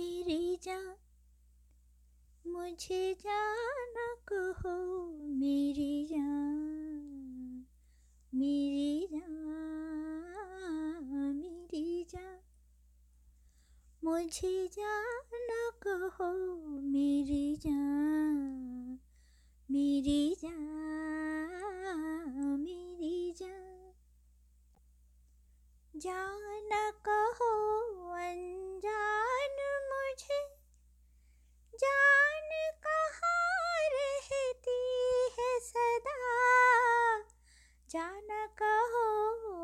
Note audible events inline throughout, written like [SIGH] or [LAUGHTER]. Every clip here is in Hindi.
मेरी जान, मुझे जाना कहो मेरी जान मेरी जान मेरी जान। मुझे जाना कहो मेरी जान मेरी जान मेरी जान। जाना कहो, अनजान मुझे जान कहाँ रहती है सदा? जाना कहो,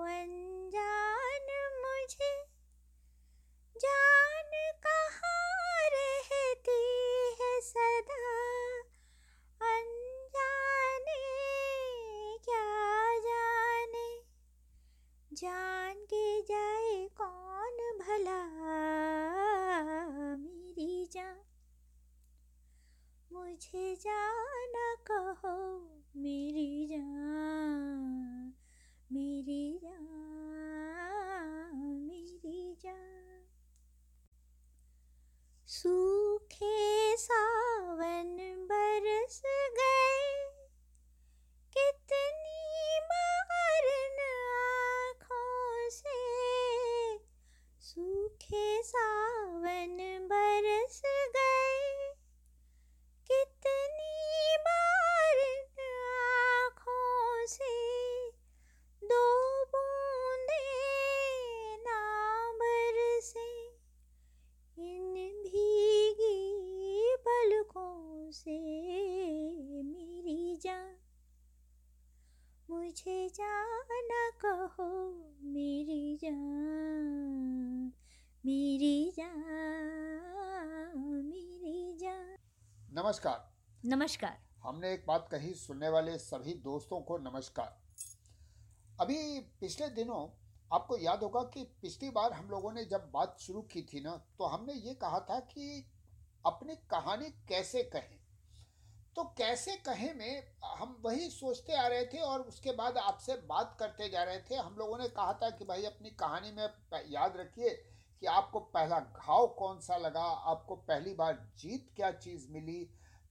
अनजान मुझे। जान कहाँ रहती है सदा? अनजाने, क्या जाने? जान के जाए कौन भला मेरी जान मुझे जाना कहो, मेरी जान मेरी जान मेरी जान। सूखे सावन बरस गए, कितनी बार आँखों से। सूखे सावन बरस मुझे जाना कहो मेरी जान मेरी जान मेरी जान। नमस्कार। नमस्कार। हमने एक बात कही सुनने वाले सभी दोस्तों को नमस्कार। अभी पिछले दिनों आपको याद होगा कि पिछली बार हम लोगों ने जब बात शुरू की थी ना तो हमने ये कहा था कि अपनी कहानी कैसे कहें? तो कैसे कहें में? हम वही सोचते आ रहे थे और उसके बाद आपसे बात करते जा रहे थे। हम लोगों ने कहा था कि भाई अपनी कहानी में याद रखिए कि आपको पहला घाव कौन सा लगा, आपको पहली बार जीत क्या चीज़ मिली,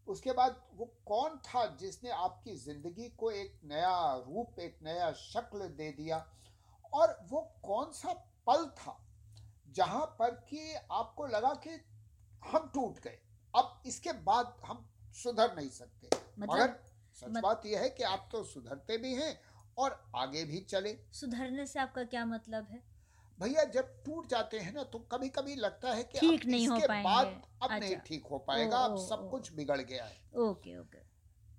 उसके बाद वो कौन था जिसने आपकी ज़िंदगी को एक नया रूप, एक नया शक्ल दे दिया? और वो कौन सा पल था जहाँ पर कि आपको लगा कि हम टूट गए? अब इसके बाद हम सुधर नहीं सकते। मतलब मगर सच मत- बात यह है कि आप तो सुधरते भी हैं और आगे भी चले। सुधरने से आपका क्या मतलब है? भैया जब टूट जाते हैं ना तो कभी कभी लगता है कि ठीक नहीं हो पाएँगे। बाद अब नहीं अच्छा। ठीक हो पाएगा अब सब ओ। कुछ बिगड़ गया है। Okay okay.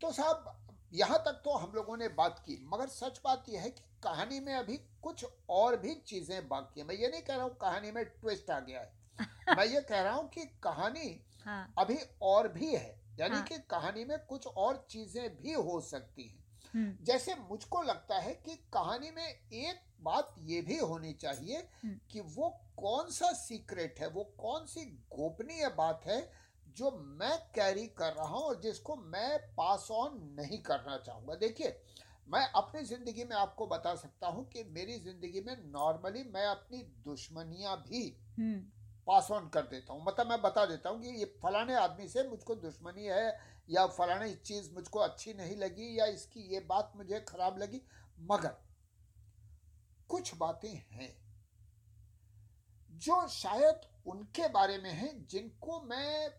तो साहब यहाँ तक तो हम लोगों ने बात की मगर सच बात यह है कि कहानी में अभी कुछ और भी चीज़ें बाकी है। मैं ये नहीं कह रहा हूँ कहानी में ट्विस्ट आ गया है। [LAUGHS] मैं ये कह रहा हूँ कि कहानी हाँ। अभी और भी है। यानी हाँ। कि कहानी में कुछ और चीज़ें भी हो सकती हैं हम्म जैसे मुझको लगता है कि कहानी में एक बात ये भी होनी चाहिए हम्म। कि वो कौन सा सीक्रेट है वो कौन सी गोपनीय बात है जो मैं कैरी कर रहा हूँ और जिसको मैं पास ऑन नहीं करना चाहूँगा देखिए मैं अपनी ज़िंदगी में आपको बता सकता हूँ कि मेरी ज़िंदगी में नॉर्मली मैं अपनी दुश्मनियाँ भी हम्म पास ऑन कर देता हूँ। मतलब मैं बता देता हूँ कि ये फलाने आदमी से मुझको दुश्मनी है या फलाने चीज़ मुझको अच्छी नहीं लगी या इसकी ये बात मुझे खराब लगी मगर कुछ बातें हैं जो शायद उनके बारे में हैं जिनको मैं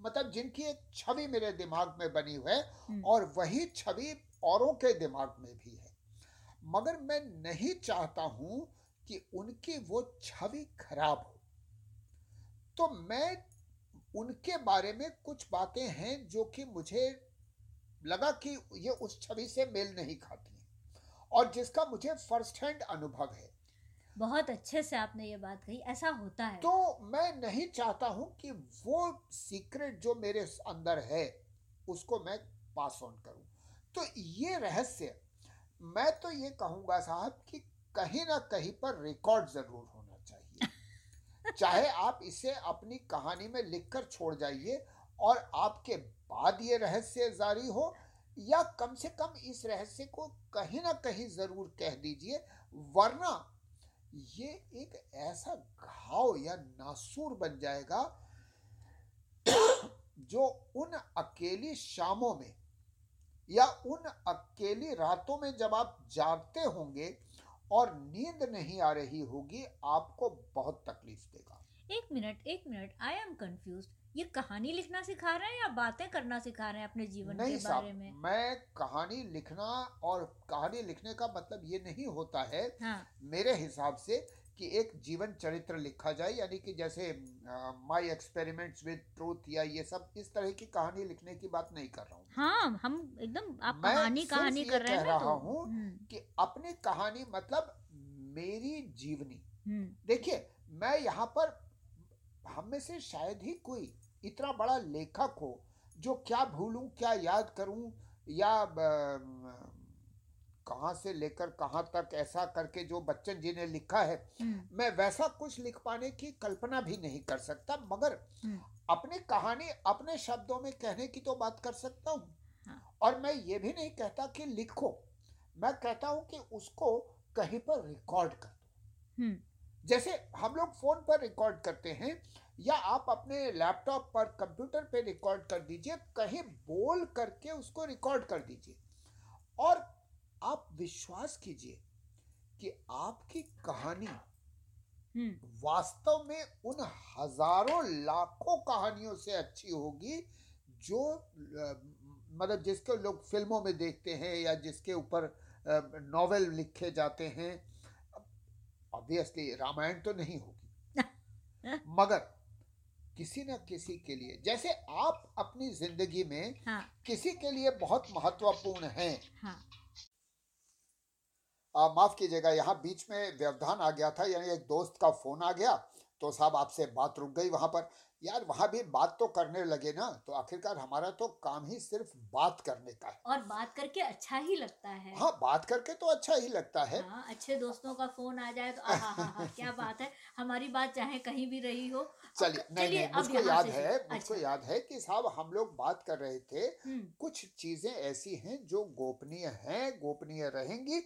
मतलब जिनकी एक छवि मेरे दिमाग में बनी हुई है हम्म। और वही छवि औरों के दिमाग में भी है। मगर मैं नहीं चाहता हूँ कि उनकी वो छवि खराब हो। तो मैं उनके बारे में कुछ बातें हैं जो कि मुझे लगा कि ये उस छवि से मेल नहीं खाती हैं। और जिसका मुझे फ़र्स्ट हैंड अनुभव है। बहुत अच्छे से आपने ये बात कही ऐसा होता है। तो मैं नहीं चाहता हूँ कि वो सीक्रेट जो मेरे अंदर है उसको मैं पास ऑन करूँ। तो ये रहस्य मैं तो ये कहूँगा साहब कि कहीं ना कहीं पर रिकॉर्ड ज़रूर चाहिए चाहे आप इसे अपनी कहानी में लिखकर छोड़ जाइए और आपके बाद ये रहस्य जारी हो या कम से कम इस रहस्य को कहीं ना कहीं ज़रूर कह दीजिए, वरना ये एक ऐसा घाव या नासूर बन जाएगा जो उन अकेली शामों में या उन अकेली रातों में जब आप जागते होंगे और नींद नहीं आ रही होगी आपको बहुत तकलीफ़ देगा। एक मिनट एक मिनट आई एम कंफ्यूज ये कहानी लिखना सिखा रहे हैं या बातें करना सिखा रहे हैं अपने जीवन नहीं के बारे में? मैं कहानी लिखना और कहानी लिखने का मतलब ये नहीं होता है। हाँ। मेरे हिसाब से कि एक जीवन चरित्र लिखा जाए यानी कि जैसे माय एक्सपेरिमेंट्स विद ट्रूथ या ये सब इस तरह की कहानी लिखने की बात नहीं कर रहा हूँ। हाँ हम एकदम आप मैं कहानी कहानी कर रहे हैं कह रहा तो। हूँ हम्म, कि अपनी कहानी मतलब मेरी जीवनी। हम्म, देखिए मैं यहाँ पर हम में से शायद ही कोई इतना बड़ा लेखक हो जो क्या भूलूं क्या याद करूँ या कहाँ से लेकर कहाँ तक ऐसा करके जो बच्चन जी ने लिखा है हम्म, मैं वैसा कुछ लिख पाने की कल्पना भी नहीं कर सकता मगर हम्म। अपनी कहानी अपने शब्दों में कहने की तो बात कर सकता हूँ। हाँ। और मैं ये भी नहीं कहता कि लिखो मैं कहता हूँ कि उसको कहीं पर रिकॉर्ड कर दो। हम्म, जैसे हम लोग फ़ोन पर रिकॉर्ड करते हैं या आप अपने लैपटॉप पर कंप्यूटर पे रिकॉर्ड कर दीजिए कहीं बोल करके उसको रिकॉर्ड कर दीजिए। और आप विश्वास कीजिए कि आपकी कहानी हम्म, वास्तव में उन हज़ारों लाखों कहानियों से अच्छी होगी जो मतलब जिसको लोग फ़िल्मों में देखते हैं या जिसके ऊपर नॉवेल लिखे जाते हैं। ऑब्वियसली रामायण तो नहीं होगी। [LAUGHS] मगर किसी ना किसी के लिए जैसे आप अपनी ज़िंदगी में हाँ। किसी के लिए बहुत महत्वपूर्ण हैं हाँ। माफ़ कीजिएगा, यहाँ बीच में व्यवधान आ गया था, यानी एक दोस्त का फ़ोन आ गया तो साहब आपसे बात रुक गई वहाँ पर। यार वहाँ भी बात तो करने लगे ना तो आखिरकार हमारा तो काम ही सिर्फ़ बात करने का है। और बात करके अच्छा ही लगता है। हाँ बात करके तो अच्छा ही लगता है। हाँ अच्छे दोस्तों का फ़ोन आ जाए तो आहा हा हा क्या बात है। हमारी बात चाहे कहीं भी रही हो। चलिए नहीं नहीं मुझको याद है शुरू- मुझको अच्छा। याद है कि साहब हम लोग बात कर रहे थे हम्म, कुछ चीज़ें ऐसी हैं जो गोपनीय हैं गोपनीय रहेंगी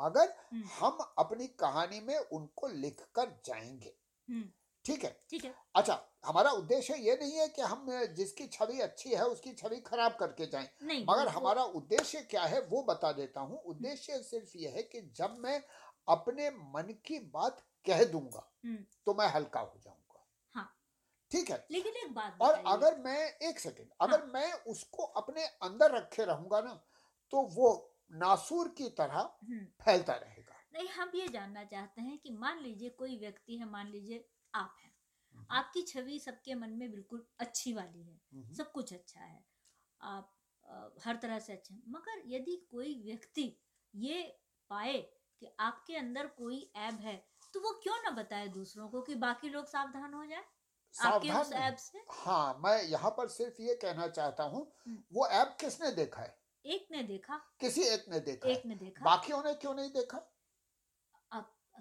मगर हम्म, हम अपनी कहानी में उनको लिख कर जाएँगे। हम्म, ठीक है? ठीक है। अच्छा हमारा उद्देश्य ये नहीं है कि हम जिसकी छवि अच्छी है उसकी छवि खराब करके जाएँ। नहीं मगर हमारा उद्देश्य क्या है वो बता देता हूँ। उद्देश्य सिर्फ़ ये है कि जब मैं अपने मन की बात कह दूँगा हम्म, तो मैं हल्का हो जाऊँगा। हाँ। ठीक है? लेकिन एक बात और अगर मैं एक सेकेंड अगर हाँ। मैं उसको अपने अंदर रखे रहूँगा ना तो वो नासूर की तरह हम्म, फैलता रहेगा। नहीं हम ये जानना चाहते हैं कि मान लीजिए कोई व्यक्ति है मान लीजिए आप हैं। हम्म। आपकी छवि सबके मन में बिल्कुल अच्छी वाली है हम्म, सब कुछ अच्छा है। आप अ, हर तरह से अच्छे हैं। मगर यदि कोई व्यक्ति ये पाए कि आपके अंदर कोई ऐब है तो वो क्यों ना बताए दूसरों को कि बाकी लोग सावधान हो जाए? आपके उस। ऐब से? हाँ मैं यहाँ पर सिर्फ़ ये कहना चाहता हूँ हम्म। वो ऐप किसने देखा है? एक ने देखा। किसी एक ने देखा एक ने देखा। बाकियों ने क्यों नहीं देखा?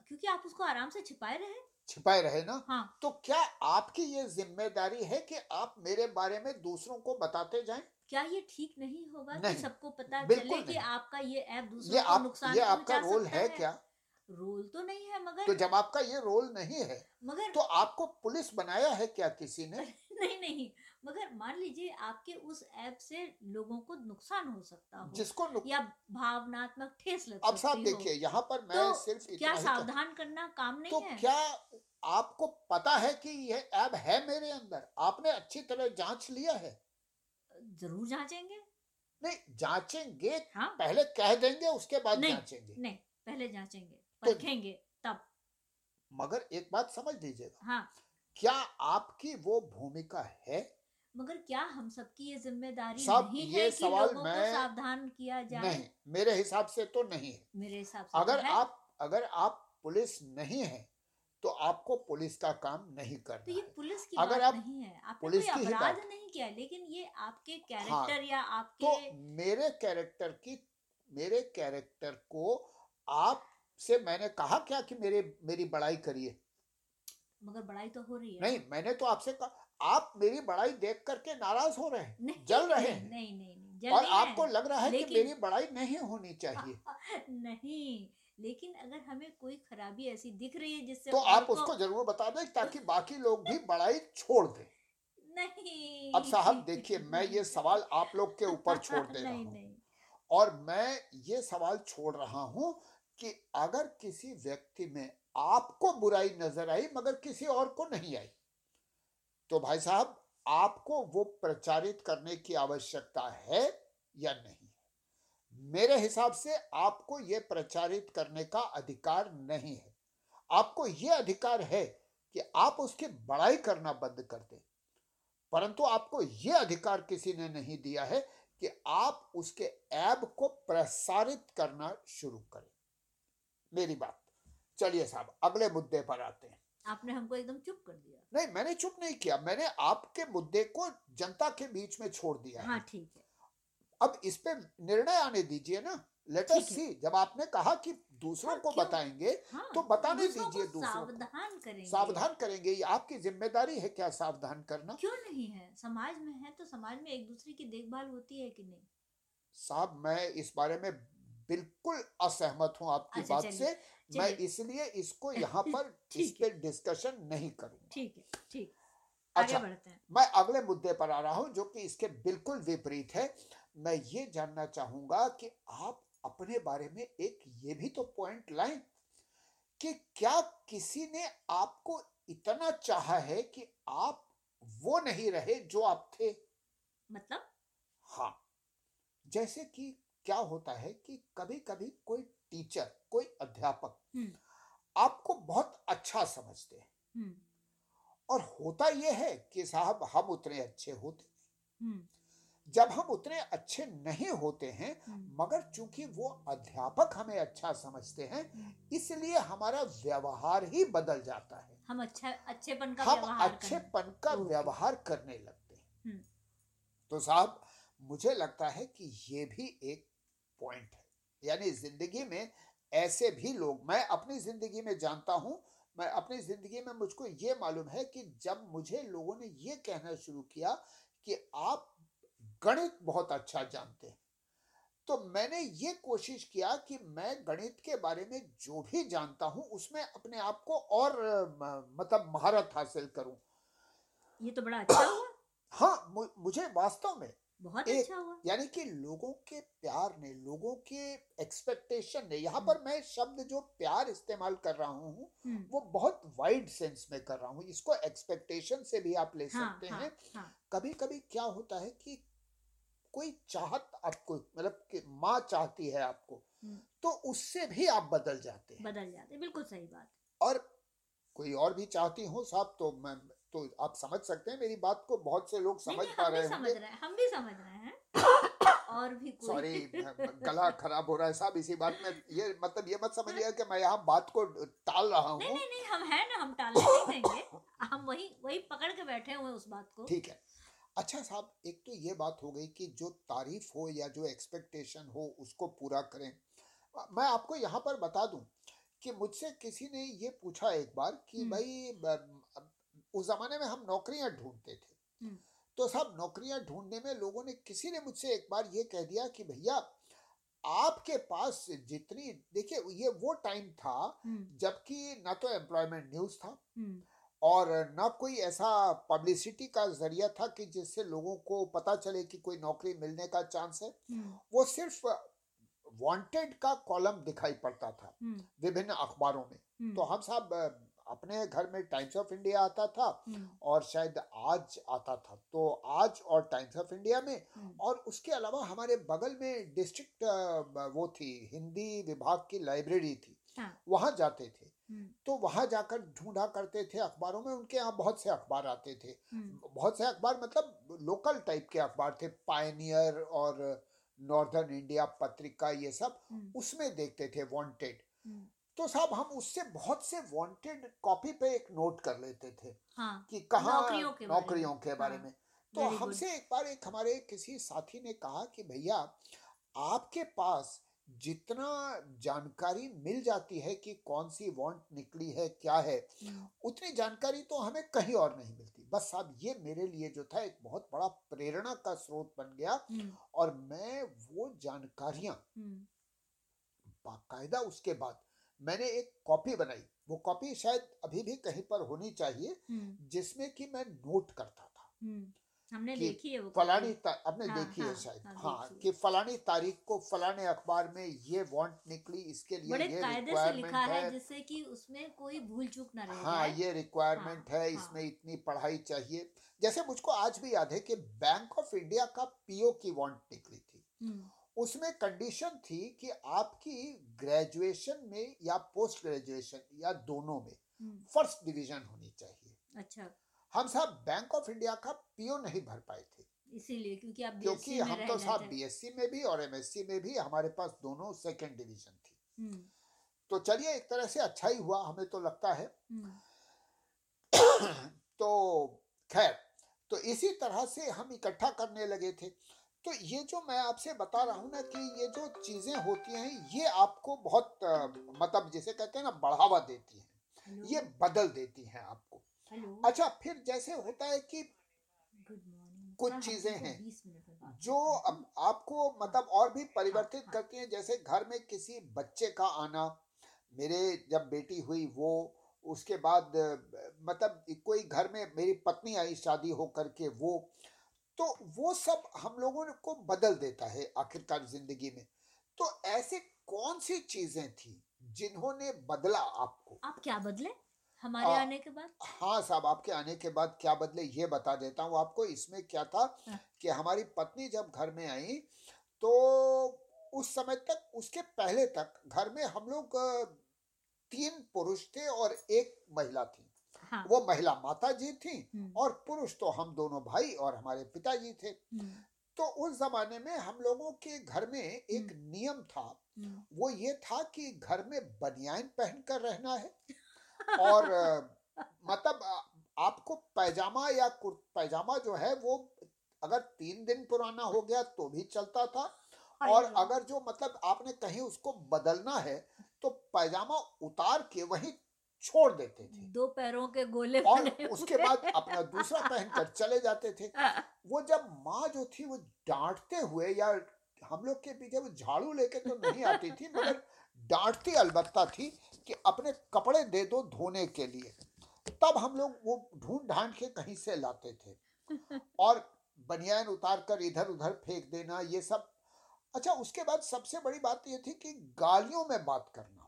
क्योंकि आप उसको आराम से छिपाए रहे। छिपाए रहे ना हाँ। तो क्या आपकी ये ज़िम्मेदारी है कि आप मेरे बारे में दूसरों को बताते जाएँ? क्या ये ठीक नहीं होगा नहीं, कि सबको पता चले कि आपका ये ऐप दूसरों ये को आप नुकसान ये आपका रोल है, है? क्या? रोल तो नहीं है मगर तो जब आपका ये रोल नहीं है मगर तो आपको पुलिस बनाया है क्या किसी ने? [LAUGHS] नहीं नहीं। मगर मान लीजिए आपके उस ऐप से लोगों को नुकसान हो सकता हो जिसको या भावनात्मक ठेस लग अब साहब देखिए यहाँ पर मैं तो सिर्फ़ इतना क्या सावधान करना काम नहीं तो है? क्या आपको पता है कि यह ऐप है मेरे अंदर? आपने अच्छी तरह जाँच लिया है? ज़रूर जांचेंगे। नहीं जांचेंगे हाँ। पहले कह देंगे उसके बाद नहीं, जांचेंगे। नहीं पहले जांचेंगे तो- परखेंगे तब। मगर एक बात समझ लीजिएगा। हाँ। क्या आपकी वो भूमिका है मगर क्या हम सबकी ये ज़िम्मेदारी साहब, नहीं ये है कि सवाल लोगों को मैं- सावधान किया जाए? नहीं मेरे हिसाब से तो नहीं है। मेरे हिसाब से अगर तो आप अगर आप पुलिस नहीं है तो आपको पुलिस का काम नहीं तो ये पुलिस की अगर आप नहीं है। आपने पुलिस कोई की अपराध नहीं किया लेकिन ये आपके कैरेक्टर या तो आपके मेरे कैरेक्टर की मेरे कैरेक्टर को आप से मैंने कहा क्या कि मेरे मेरी बड़ाई करिए? मगर बड़ाई तो हो रही है। नहीं मैंने तो आपसे कहा आप मेरी बड़ाई देख करके नाराज़ हो रहे हैं जल रहे हैं। नहीं नहीं नहीं जल और आपको। लग रहा है कि मेरी बड़ाई नहीं होनी चाहिए। [LAUGHS] नहीं लेकिन अगर हमें कोई खराबी ऐसी दिख रही है जिससे तो आप उसको ज़रूर बता दें ताकि बाकी लोग भी बड़ाई छोड़ दें। नहीं। अब साहब देखिए मैं ये सवाल आप लोग के ऊपर छोड़ [LAUGHS] दे रहा हूँ। और मैं ये सवाल छोड़ रहा हूँ कि अगर किसी व्यक्ति में आपको बुराई नज़र आई मगर किसी और को नहीं आई तो भाई साहब, आपको वो प्रचारित करने की आवश्यकता है या नहीं? मेरे हिसाब से आपको ये प्रचारित करने का अधिकार नहीं है। आपको ये अधिकार है कि आप उसकी बड़ाई करना बंद कर दें। परंतु आपको ये अधिकार किसी ने नहीं दिया है कि आप उसके ऐब को प्रसारित करना शुरू करें। मेरी बात। चलिए साहब, अगले मुद्दे पर आते हैं। आपने हमको एकदम चुप कर दिया। नहीं मैंने चुप नहीं किया मैंने आपके मुद्दे को जनता के बीच में छोड़ दिया हाँ। ठीक है। अब इस पे निर्णय आने दीजिए ना। लेट अस सी जब आपने कहा कि दूसरों हाँ, को क्यों? बताएँगे हाँ तो बताने दीजिए दूसरों को। सावधान करेंगे। सावधान करेंगे ये आपकी ज़िम्मेदारी है क्या सावधान करना? क्यों नहीं है? समाज में है तो समाज में एक दूसरे की देखभाल होती है कि नहीं? साहब मैं इस बारे में बिल्कुल असहमत हूँ आपकी अच्छा, बात से। मैं इसलिए इसको यहाँ [LAUGHS] पर इस ठीक पे डिस्कशन नहीं करूँगा। ठीक है ठीक। अच्छा मैं अगले मुद्दे पर आ रहा हूँ जो कि इसके बिल्कुल विपरीत है। मैं ये जानना चाहूँगा कि आप अपने बारे में एक ये भी तो पॉइंट लाएँ कि क्या किसी ने आपको इतना चाहा है कि आप वो नहीं रहे जो आप थे? मतलब? हाँ जैसे कि क्या होता है कि कभी कभी कोई टीचर कोई अध्यापक हम्म। आपको बहुत अच्छा समझते हैं। हम्म। और होता यह है कि साहब हम उतने अच्छे होते हम्म। जब हम उतने अच्छे नहीं होते हैं मगर चूँकि वो अध्यापक हमें अच्छा समझते हैं। इसलिए हमारा व्यवहार ही बदल जाता है। हम अच्छा अच्छेपन का हम अच्छेपन का। व्यवहार करने लगते हैं। तो साहब मुझे लगता है कि ये भी एक पॉइंट है। यानी ज़िंदगी में ऐसे भी लोग मैं अपनी ज़िंदगी में जानता हूँ मैं अपनी ज़िंदगी में मुझको ये मालूम है कि जब मुझे लोगों ने ये कहना शुरू किया कि आप गणित बहुत अच्छा जानते हैं तो मैंने ये कोशिश किया कि मैं गणित के बारे में जो भी जानता हूँ उसमें अपने आप को और मतलब महारत हासिल करूँ। ये तो बड़ा अच्छा हुआ। हाँ मुझे वास्तव में बहुत एक- अच्छा हुआ। यानी कि लोगों के प्यार ने लोगों के एक्सपेक्टेशन ने यहाँ पर मैं शब्द जो प्यार इस्तेमाल कर रहा हूँ हम्म। वो बहुत वाइड सेंस में कर रहा हूँ। इसको एक्सपेक्टेशन से भी आप ले हाँ सकते हाँ हैं। हाँ। कभी कभी क्या होता है कि कोई चाहत आपको मतलब कि माँ चाहती है आपको हम्म। तो उससे भी आप बदल जाते हैं। बदल जाते बिल्कुल सही बात। और कोई और भी चाहती हो साहब तो मैं तो आप समझ सकते हैं मेरी बात को बहुत से लोग समझ पा रहे हैं हम भी समझ रहे हैं। और भी सॉरी गला खराब हो रहा है साहब इसी बात में ये मतलब ये मत समझिए कि मैं यहाँ बात को टाल रहा हूँ। नहीं नहीं नहीं हम हैं ना हम टालने नहीं देंगे। हम वही वही पकड़ के बैठे हुए उस बात को। ठीक है। अच्छा साहब एक तो ये बात हो गई कि जो तारीफ़ हो या जो एक्सपेक्टेशन हो उसको पूरा करें। मैं आपको यहाँ पर बता दूँ कि मुझसे किसी ने ये पूछा एक बार कि हम्म। भाई उस जमाने में हम नौकरियाँ ढूंढते थे। हम्म। तो साहब नौकरियाँ ढूँढने में लोगों ने किसी ने मुझसे एक बार ये कह दिया कि भैया आपके पास जितनी देखिए ये वो टाइम था हम्म। जबकि ना तो एम्प्लॉयमेंट न्यूज़ था हम्म। और न कोई ऐसा पब्लिसिटी का ज़रिया था कि जिससे लोगों को पता चले कि कोई नौकरी मिलने का चांस है। वो सिर्फ़ वांटेड का कॉलम दिखाई पड़ता था विभिन्न अखबारों में। तो हम साहब अपने घर में टाइम्स ऑफ़ इंडिया आता था हम्म, और शायद आज आता था। तो आज और टाइम्स ऑफ़ इंडिया में हम्म, और उसके अलावा हमारे बगल में डिस्ट्रिक्ट वो थी हिंदी विभाग की लाइब्रेरी थी। हाँ, वहाँ जाते थे। हम्म, तो वहाँ जाकर ढूंढा करते थे अखबारों में। उनके यहाँ बहुत से अखबार आते थे। बहुत से अखबार मतलब लोकल टाइप के अखबार थे। पायनियर और नॉर्दर्न इंडिया पत्रिका ये सब उसमें देखते थे वांटेड तो साहब हम उससे बहुत से वांटेड कॉपी पे एक नोट कर लेते थे हाँ कि कहाँ नौकरियों के बारे के बारे हाँ, में। तो हमसे एक बार एक हमारे किसी साथी ने कहा कि भैया आपके पास जितना जानकारी मिल जाती है कि कौन सी वांट निकली है क्या है हम्म, उतनी जानकारी तो हमें कहीं और नहीं मिलती। बस साहब ये मेरे लिए जो था एक बहुत बड़ा प्रेरणा का स्रोत बन गया हम्म, और मैं वो जानकारियाँ हम्म, बाकायदा उसके बाद मैंने एक कॉपी बनाई। वो कॉपी शायद अभी भी कहीं पर होनी चाहिए हम्म, जिसमें कि मैं नोट करता था। हम्म। हमने देखी है वो फलानी आपने हाँ देखी है हाँ शायद। हाँ हाँ कि फलानी तारीख को फलाने अखबार में ये वांट निकली इसके लिए बड़े ये रिक्वायरमेंट है है। जिससे कि उसमें कोई भूल चूक ना रह हाँ ये हाँ रिक्वायरमेंट है हाँ। इसमें इतनी पढ़ाई चाहिए। जैसे मुझको आज भी याद है कि बैंक ऑफ़ इंडिया का पीओ की वांट निकली थी। हम्म। उसमें कंडीशन थी कि आपकी ग्रेजुएशन में या पोस्ट ग्रेजुएशन या दोनों में हम्म। फ़र्स्ट डिवीज़न होनी चाहिए। अच्छा। हम साहब बैंक ऑफ़ इंडिया का पीओ नहीं भर पाए थे। इसीलिए क्योंकि आप क्योंकि में हम तो साहब बीएससी में भी और एमएससी में भी हमारे पास दोनों सेकंड डिवीज़न थी। हम्म। तो चलिए एक तरह से अच्छा ही हुआ हमें तो लगता है। हम्म। [COUGHS] तो खैर तो इसी तरह से हम इकट्ठा करने लगे थे। तो ये जो मैं आपसे बता रहा हूँ ना कि ये जो चीज़ें होती हैं ये आपको बहुत मतलब जिसे कहते हैं ना बढ़ावा देती हैं। ये बदल देती हैं आपको। अच्छा फिर जैसे होता है कि कुछ चीज़ें हैं मिनट में बात जो अब आपको मतलब और भी परिवर्तित हाँ। करती हैं जैसे घर में किसी बच्चे का आना मेरे जब बेटी हुई वो उसके बाद मतलब कोई घर में मेरी पत्नी आई शादी हो करके वो तो वो सब हम लोगों को बदल देता है आखिरकार ज़िंदगी में। तो ऐसे कौन सी चीज़ें थी जिन्होंने बदला आपको? आप क्या बदले? हमारे आ, आने के बाद? हाँ साहब आपके आने के बाद क्या बदले ये बता देता हूँ आपको। इसमें क्या था हाँ। कि हमारी पत्नी जब घर में आई तो उस समय तक उसके पहले तक घर में हम लोग तीन पुरुष थे और एक महिला थी। हाँ। वो महिला माता जी थी हम्म। और पुरुष तो हम दोनों भाई और हमारे पिताजी थे। हम्म। तो उस जमाने में हम लोगों के घर में एक नियम था। हम्म। वो ये था कि घर में बनियान पहन कर रहना है और मतलब आपको पैजामा या पैजामा जो है वो अगर तीन दिन पुराना हो गया तो भी चलता था और अगर जो मतलब आपने कहीं उसको बदलना है तो पैजामा उतार के वहीं छोड़ देते थे। दो पैरों के गोले और उसके बाद अपना दूसरा पहनकर [LAUGHS] चले जाते थे। वो जब माँ जो थी वो डांटते हुए या हम लोग के पीछे वो झाड़ू लेके तो नहीं आती थी मगर डांटती अलबत्ता थी कि अपने कपड़े दे दो धोने के लिए। तब हम लोग वो ढूंढ ढांड के कहीं से लाते थे। और बनियान उतार कर इधर उधर फेंक देना ये सब। अच्छा उसके बाद सबसे बड़ी बात ये थी कि गालियों में बात करना।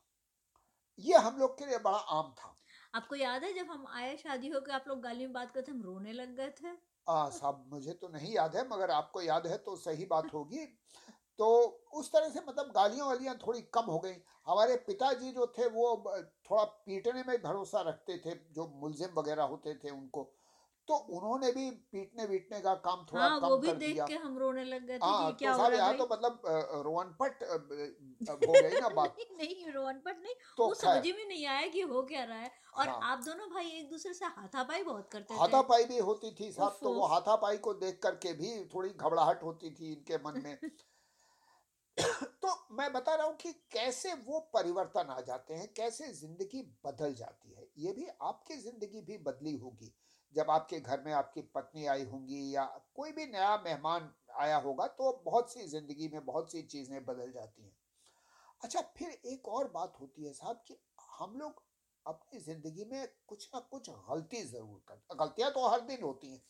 ये हम लोग के लिए बड़ा आम था। आपको याद है जब हम आए शादी होकर आप लोग गाली में बात करते हम रोने लग गए थे? आ, साहब मुझे तो नहीं याद है मगर आपको याद है तो सही बात [LAUGHS] होगी। तो उस तरह से मतलब गालियाँ वालियाँ थोड़ी कम हो गई। हमारे पिताजी जो थे वो थोड़ा पीटने में भरोसा रखते थे जो मुलजिम वगैरह होते थे उनको। तो उन्होंने भी पीटने वीटने का काम थोड़ा हाँ कम वो भी कर देख दिया। के हम रोने लग गए थे हाँ कि तो क्या हो साहब यहाँ तो मतलब रोहनपट अ, [LAUGHS] ब- हो गई ना बात। नहीं नहीं रोहनपट नहीं तो वो समझ में नहीं आया कि हो क्या रहा है। और हाँ। आप दोनों भाई एक दूसरे से हाथापाई बहुत करते थे। हाथापाई भी होती थी साहब तो वो हाथापाई को देख करके भी थोड़ी घबराहट होती थी इनके मन में। [LAUGHS] तो मैं बता रहा हूँ कि कैसे वो परिवर्तन आ जाते हैं कैसे ज़िंदगी बदल जाती है ये भी आपकी ज़िंदगी भी बदली होगी। जब आपके घर में आपकी पत्नी आई होंगी या कोई भी नया मेहमान आया होगा तो बहुत सी ज़िंदगी में बहुत सी चीज़ें बदल जाती हैं। अच्छा फिर एक और बात होती है साहब कि हम लोग अपनी ज़िंदगी में कुछ ना कुछ गलती ज़रूर करते गलतियाँ तो हर दिन होती हैं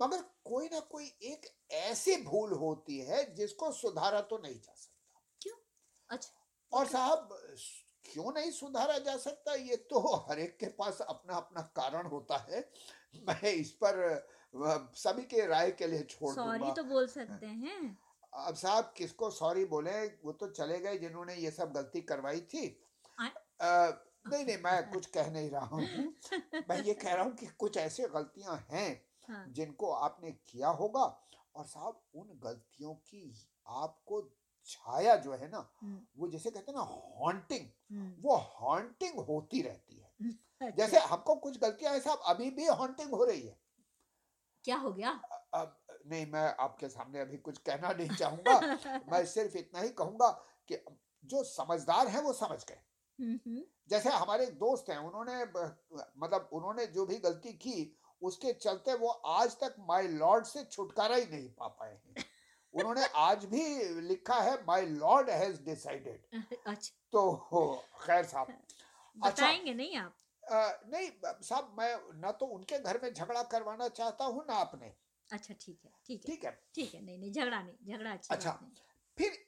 मगर कोई ना कोई एक ऐसी भूल होती है जिसको सुधारा तो नहीं जा सकता। क्यों? अच्छा और साहब क्यों नहीं सुधारा जा सकता? ये तो हर एक के पास अपना अपना कारण होता है। मैं इस पर सभी के राय के लिए छोड़ सॉरी तो बोल सकते हैं। अब साहब किसको सॉरी बोले वो तो चले गए जिन्होंने ये सब गलती करवाई थी? अ, नहीं नहीं मैं कुछ कह नहीं रहा हूँ। [LAUGHS] मैं ये कह रहा हूँ कि कुछ ऐसे गलतियाँ हैं हाँ। जिनको आपने किया होगा और साहब उन गलतियों की आपको छाया जो है ना हम्म, वो जैसे कहते हैं ना हॉन्टिंग हम्म, वो हॉन्टिंग होती रहती है। अच्छा जैसे हमको कुछ गलतियाँ हैं साहब अभी भी हॉन्टिंग हो रही है। क्या हो गया? अब नहीं मैं आपके सामने अभी कुछ कहना नहीं चाहूँगा। [LAUGHS] मैं सिर्फ़ इतना ही कहूँगा कि जो समझदार है वो समझ गए। हम्म, हम्म, जैसे हमारे एक दोस्त हैं उन्होंने मतलब उन्होंने जो भी गलती की उसके चलते वो आज तक माय लॉर्ड से छुटकारा ही नहीं पा पाए हैं। [LAUGHS] उन्होंने आज भी लिखा है माय लॉर्ड हैज़ डिसाइडेड अच्छा। तो खैर साहब। अच्छा। नहीं आप? अ, नहीं साहब मैं ना तो उनके घर में झगड़ा करवाना चाहता हूँ ना अपने अच्छा ठीक है ठीक है। ठीक है? ठीक है नहीं नहीं झगड़ा नहीं झगड़ा अच्छी अच्छा। फिर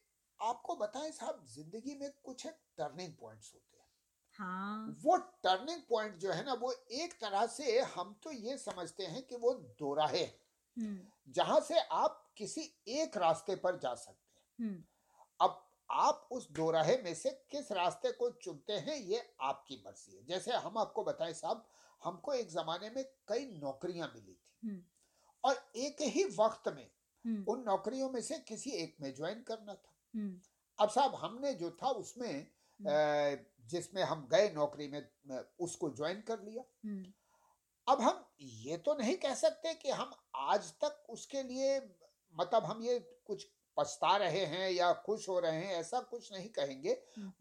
आपको बताएँ साहब ज़िंदगी में कुछ एक टर्निंग पॉइंट्स होते हैं। हाँ। वो टर्निंग पॉइंट जो है ना वो एक तरह से हम तो ये समझते हैं कि वो दोराहे हम्म। जहाँ से आप किसी एक रास्ते पर जा सकते हैं। हम्म। अब आप उस दोराहे में से किस रास्ते को चुनते हैं ये आपकी मर्ज़ी है। जैसे हम आपको बताएँ साहब हमको एक जमाने में कई नौकरियाँ मिली थी। हम्म। और एक ही वक्त में हम्म। उन नौकरियों में से किसी एक में ज्वाइन करना था। हम्म। अब साहब हमने जो था उसमें जिसमें हम गए नौकरी में उसको ज्वाइन कर लिया। अब हम ये तो नहीं कह सकते कि हम आज तक उसके लिए मतलब हम ये कुछ पछता रहे हैं या खुश हो रहे हैं ऐसा कुछ नहीं कहेंगे।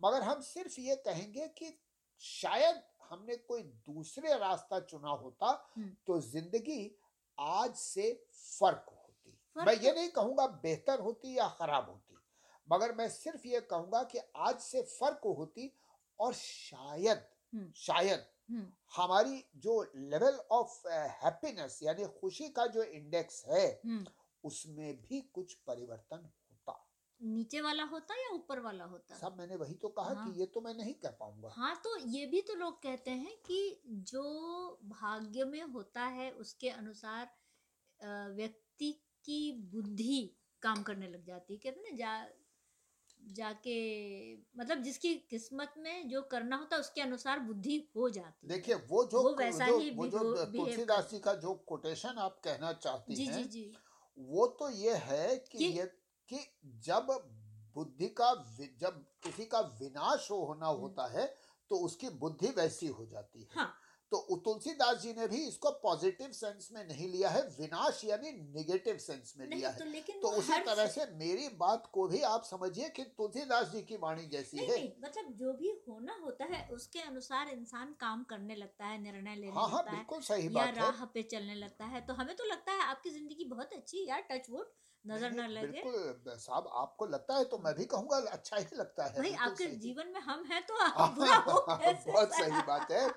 मगर हम सिर्फ़ ये कहेंगे कि शायद हमने कोई दूसरे रास्ता चुना होता। तो ज़िंदगी आज से फ़र्क होती फ़र्क मैं ये तो- नहीं कहूँगा बेहतर होती या खराब होती मगर मैं सिर्फ़ ये कहूँगा कि आज से फ़र्क होती और शायद। शायद हमारी जो लेवल ऑफ़ हैप्पीनेस यानी खुशी का जो इंडेक्स है उसमें भी कुछ परिवर्तन होता। नीचे वाला होता या ऊपर वाला होता? सब मैंने वही तो कहा हाँ। कि ये तो मैं नहीं कह पाऊँगा। हाँ तो ये भी तो लोग कहते हैं कि जो भाग्य में होता है उसके अनुसार व्यक्ति की बुद्धि काम करने लग जाती है। कहते ना जा जाके मतलब जिसकी किस्मत में जो करना होता है उसके अनुसार बुद्धि हो जाती है। देखिए वो जो वो वैसा जो, ही वो जो तुलसीदास जी का जो कोटेशन आप कहना चाहती जी हैं जी जी। वो तो ये है कि कि- ये कि जब बुद्धि का जब किसी का विनाश हो होना हम्म। होता है तो उसकी बुद्धि वैसी हो जाती है हाँ तो तुलसीदास जी ने भी इसको पॉजिटिव सेंस में नहीं लिया है विनाश यानी निगेटिव सेंस में लिया तो है। तो उसी तरह से- मेरी बात को भी आप समझिए कि तुलसीदास जी की वाणी जैसी नहीं है। नहीं मतलब जो भी होना होता है उसके अनुसार इंसान काम करने लगता है निर्णय लेने हाँ हाँ लगता है बिल्कुल सही या है। राह पे चलने लगता है। तो हमें तो लगता है आपकी ज़िंदगी बहुत अच्छी यार टच वुड नज़र न लगे। बिल्कुल साहब आपको लगता है तो मैं भी कहूँगा अच्छा ही लगता है भाई आपके जीवन में हम हैं तो [LAUGHS] आप बुरा हो बहुत सही बात है।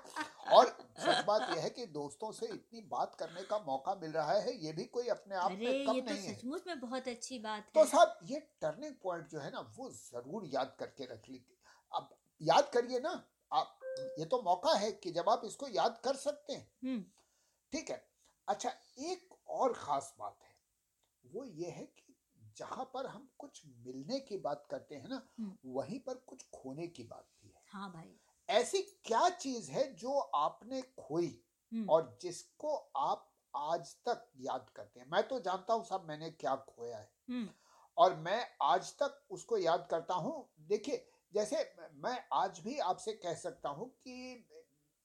और सच बात यह है कि दोस्तों से इतनी बात करने का मौका मिल रहा है ये भी कोई अपने आप में कम ये तो नहीं है। सचमुच में बहुत अच्छी बात तो साहब ये टर्निंग पॉइंट जो है ना वो ज़रूर याद करके रख लीजिए अब याद करिए ना आप ये तो मौका है कि जब आप इसको याद कर सकते हैं। हम्म। ठीक है। अच्छा एक और खास बात है। वो ये है कि जहाँ पर हम कुछ मिलने की बात करते हैं ना हम्म। वहीं पर कुछ खोने की बात भी है। हाँ भाई। ऐसी क्या चीज़ है जो आपने खोई हम्म। और जिसको आप आज तक याद करते हैं? मैं तो जानता हूँ साहब मैंने क्या खोया है। हम्म। और मैं आज तक उसको याद करता हूँ। देखिए जैसे मैं आज भी आपसे कह सकता हूँ कि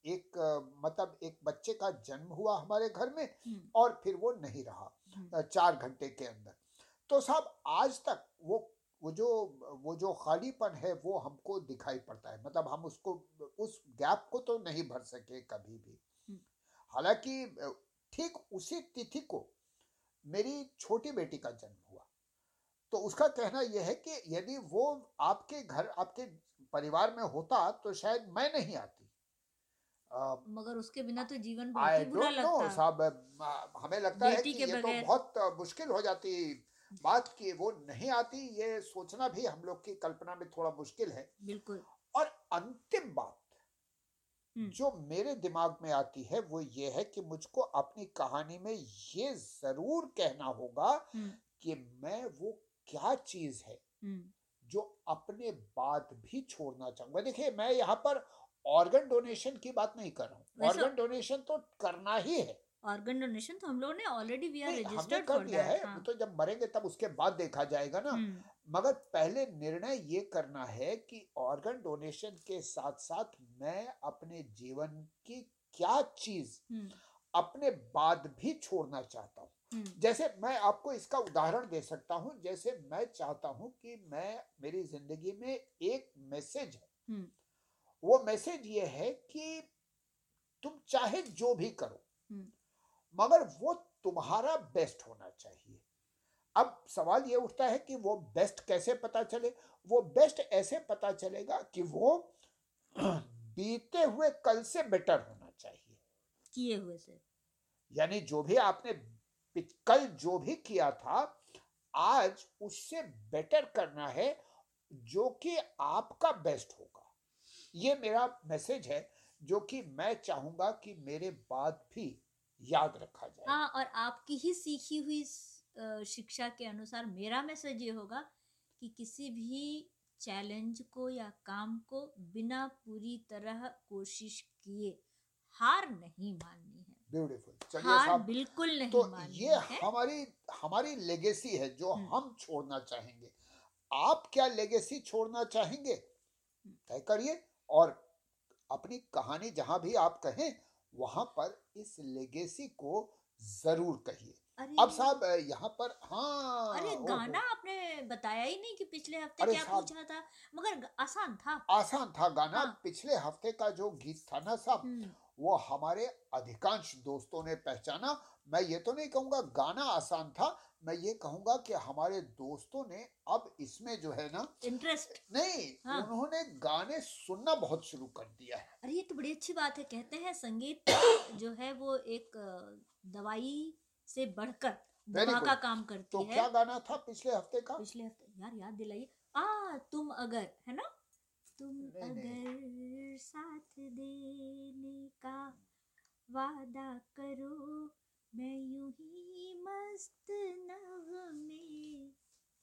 एक मतलब एक बच्चे का जन्म हुआ हमारे घर में और फिर वो नहीं रहा। चार घंटे के अंदर। तो साहब आज तक वो वो जो वो जो खालीपन है वो हमको दिखाई पड़ता है। मतलब हम उसको उस गैप को तो नहीं भर सके कभी भी। हम्म। हालाँकि ठीक उसी तिथि को मेरी छोटी बेटी का जन्म हुआ। तो उसका कहना यह है कि यदि वो आपके घर आपके परिवार में होता तो शायद मैं नहीं आती। मगर उसके बिना तो जीवन बहुत ही बुरा लगता साहब हमें लगता है के ये तो बहुत मुश्किल हो जाती बात कि वो नहीं आती ये सोचना भी हम लोग की कल्पना में थोड़ा मुश्किल है। बिल्कुल। और अंतिम बात हम्म। जो मेरे दिमाग में आती है वो ये है कि मुझको अपनी कहानी में ये ज़रूर कहना होगा हम्म। कि मैं वो क्या चीज़ है हम्म। जो अपने बाद भी छोड़ना चाहूँगा। देखिए मैं यहाँ पर ऑर्गन डोनेशन की बात नहीं कर रहा हूँ। ऑर्गन डोनेशन तो करना ही है। ऑर्गन डोनेशन तो हम लोगों ने ऑलरेडी वी आर रजिस्टर्ड कर दिया है वो तो जब मरेंगे तब उसके बाद देखा जाएगा ना। हम्म। मगर पहले निर्णय ये करना है कि ऑर्गन डोनेशन के साथ साथ मैं अपने जीवन की क्या चीज़ हम्म। अपने बाद भी छोड़ना चाहता हूँ। हम्म। जैसे मैं आपको इसका उदाहरण दे सकता हूँ। जैसे मैं चाहता हूँ कि मैं मेरी ज़िंदगी में एक मैसेज है। वो मैसेज ये है कि तुम चाहे जो भी करो हम्म। मगर वो तुम्हारा बेस्ट होना चाहिए। अब सवाल ये उठता है कि वो बेस्ट कैसे पता चले? वो बेस्ट ऐसे पता चलेगा कि वो [CLEARS THROAT] बीते हुए कल से बेटर होना चाहिए। किए हुए से। यानी जो भी आपने कल जो भी किया था आज उससे बेटर करना है जो कि आपका बेस्ट होगा। ये मेरा मैसेज है जो कि मैं चाहूँगा कि मेरे बाद भी याद रखा जाए। हाँ और आपकी ही सीखी हुई शिक्षा के अनुसार मेरा मैसेज ये होगा कि किसी भी चैलेंज को या काम को बिना पूरी तरह कोशिश किए हार नहीं माननी है। ब्यूटीफुल हार बिल्कुल नहीं तो माननी ये है। हमारी हमारी लेगेसी है जो हम्म। हम छोड़ना चाहेंगे। आप क्या लेगेसी छोड़ना चाहेंगे? तय करिए। और अपनी कहानी जहाँ भी आप कहें वहाँ पर इस लेगेसी को ज़रूर कहिए। अब साहब यहाँ पर हाँ अरे गाना आपने बताया ही नहीं कि पिछले हफ़्ते क्या साहब। पूछा था मगर आसान था। आसान था गाना। हाँ। पिछले हफ़्ते का जो गीत था ना साहब हम्म, वो हमारे अधिकांश दोस्तों ने पहचाना मैं ये तो नहीं कहूँगा गाना आसान था मैं ये कहूँगा कि हमारे दोस्तों ने अब इसमें जो है ना इंटरेस्ट नहीं हाँ। उन्होंने गाने सुनना बहुत शुरू कर दिया है। अरे ये तो बड़ी अच्छी बात है कहते हैं संगीत [COUGHS] जो है वो एक दवाई से बढ़कर दवा का काम करती तो है। क्या गाना था पिछले हफ़्ते का? पिछले हफ़्ते यार याद दिलाइए। आ तुम अगर है ना? तुम नहीं, नहीं। अगर साथ देने का वादा करो मैं यूँ ही मस्त नगमे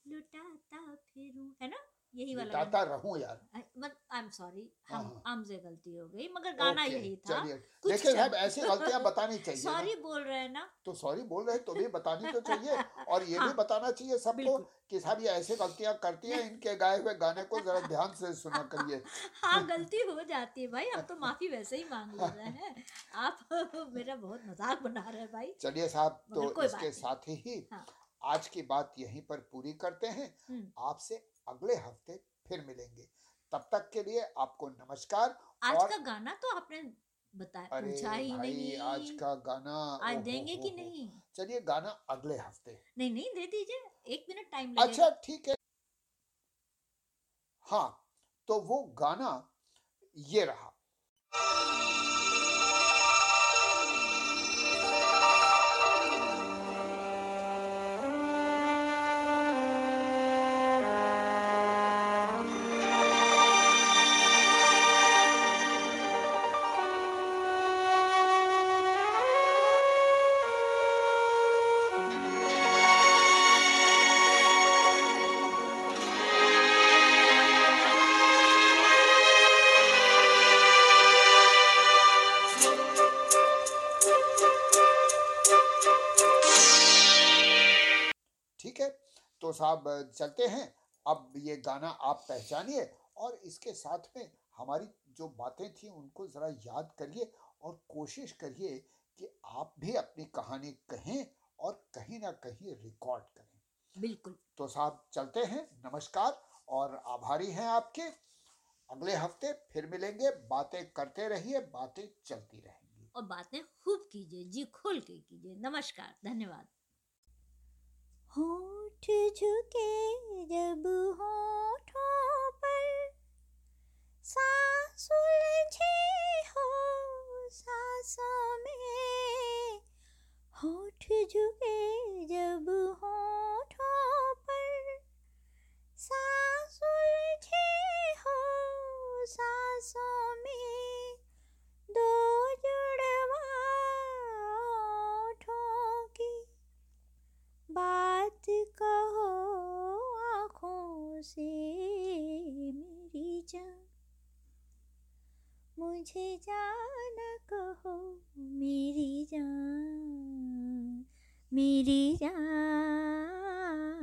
लुटाता फिरूं है ना? यही वाला बताता रहूँ यार। आई एम सॉरी हम हाँ, हमसे गलती हो गई मगर गाना ओके, यही था। साहब शब्द- ऐसी गलतियाँ [LAUGHS] बतानी चाहिए सॉरी बोल रहे हैं ना। तो सॉरी बोल रहे हैं तो भी बतानी तो चाहिए। और ये भी हाँ, बताना चाहिए सबको कि साहब ये ऐसी गलतियाँ करती हैं इनके गाए हुए गाने को जरा ध्यान से सुना करिए। [LAUGHS] हाँ गलती हो जाती है भाई। हम तो माफ़ी वैसे ही मांग ले रहे हैं। [LAUGHS] आप मेरा बहुत मज़ाक बना रहे हैं भाई। चलिए साहब तो इसके साथ ही हाँ। आज की बात यहीं पर पूरी करते हैं। हम्म, आपसे अगले हफ़्ते फिर मिलेंगे। तब तक के लिए आपको नमस्कार आज और- का गाना तो आपने बताया अरे ही भाई नहीं। आज का गाना आज देंगे कि नहीं? चलिए गाना अगले हफ़्ते। नहीं नहीं दे दीजिए एक मिनट टाइम लगेगा। अच्छा ठीक है। हाँ तो वो गाना ये रहा। साहब चलते हैं। अब ये गाना आप पहचानिए और इसके साथ में हमारी जो बातें थी उनको ज़रा याद करिए और कोशिश करिए कि आप भी अपनी कहानी कहें और कहीं ना कहीं रिकॉर्ड करें। बिल्कुल। तो साहब चलते हैं। नमस्कार और आभारी हैं आपके। अगले हफ़्ते फिर मिलेंगे। बातें करते रहिए बातें चलती रहेंगी। और बातें खूब कीजिए जी खोल के कीजिए। नमस्कार धन्यवाद। होठ झुके जब होठों पर। सांस उलझे हो सांसों में। होठ झुके जब होठों पर। सांस उलझे हो सांसों में। दो जुड़वा ओठों की। कहो आँखों से मेरी जान। मुझे जाना कहो मेरी जान मेरी जान।